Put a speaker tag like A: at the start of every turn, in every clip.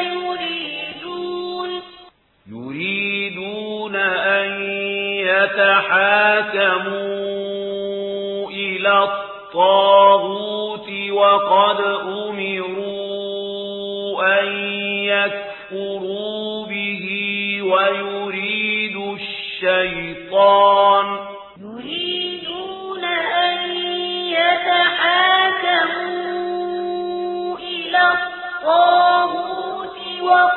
A: يريدون.
B: يريدون
A: أن يتحاكموا إلى الطاغوت وقد أمروا أن يكفروا به ويريد الشيطان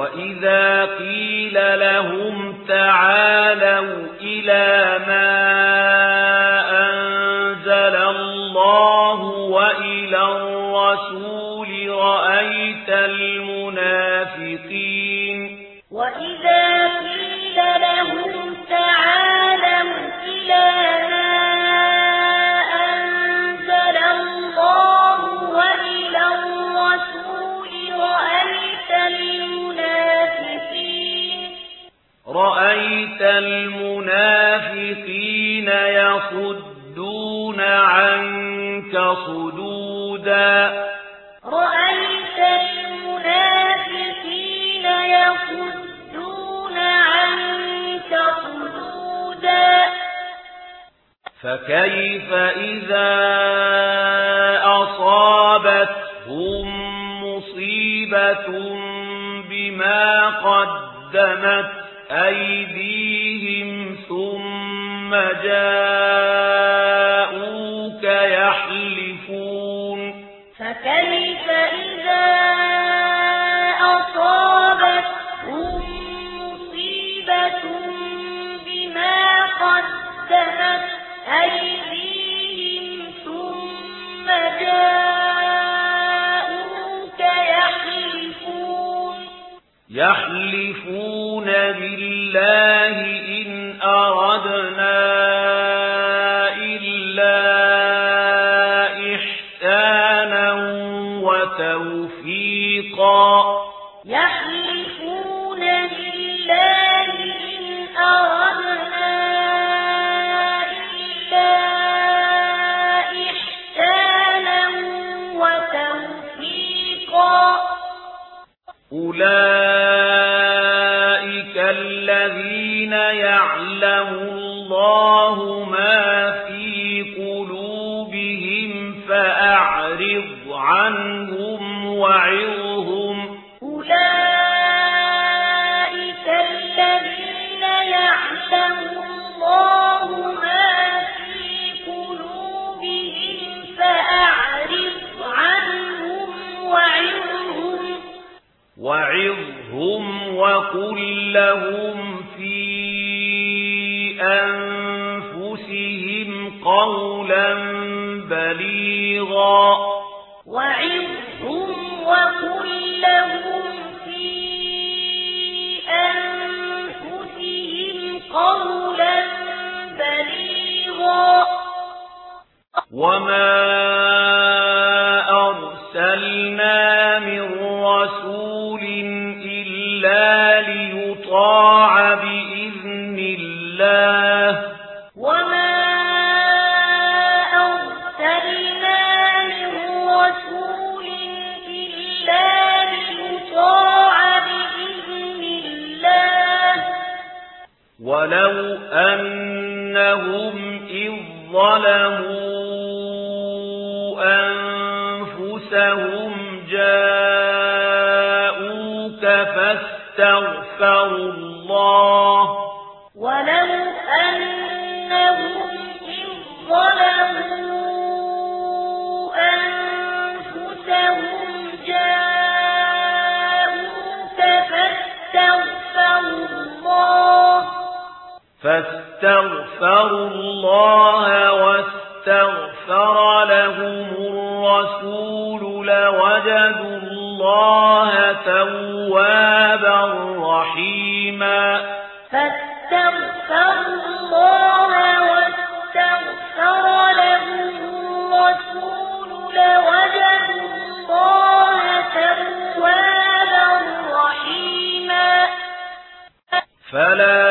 A: وَإِذَا قِيلَ لَهُمْ تَعَالَوْا إِلَى مَا أَنزَلَ اللَّهُ وَإِلَى الرَّسُولِ رَأَيْتَ الْمُنَافِقِينَ
B: وَإِذَا رَأَيْتَ الْمُنَافِقِينَ
A: يَصُدُّونَ عَنكَ صُدُودًا.
B: رَأَيْتَ الْمُنَافِقِينَ يخدون عَنكَ صُدُودًا.
A: فَكَيْفَ إِذَا أَصَابَتْهُم مُّصِيبَةٌ بِمَا قَدَّمَتْ أيديهم ثم جاءوك يحلفون
B: فكيف إذا أصابتهم مصيبة بما قدمت أيديهم ثم جاءوك يحلفون
A: يحلفون الذين يعلم الله ما في قلوبهم فأعرض عنهم
B: وعلمهم وعظهم
A: وقل لهم في أنفسهم قولا بليغا.
B: وعظهم وقل لهم في أنفسهم قولا بليغا.
A: وما ولو أنهم إذ ظلموا أنفسهم فاستغفروا الله واستغفر لهم الرسول لوجدوا الله توابا رحيما.
B: فاستغفروا الله واستغفر لهم الرسول لوجدوا الله توابا رحيما.
A: فلا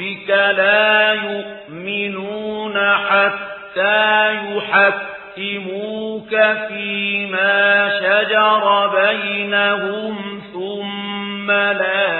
A: ربك لا يؤمنون حتى يحكموك فيما شجر بينهم ثم لا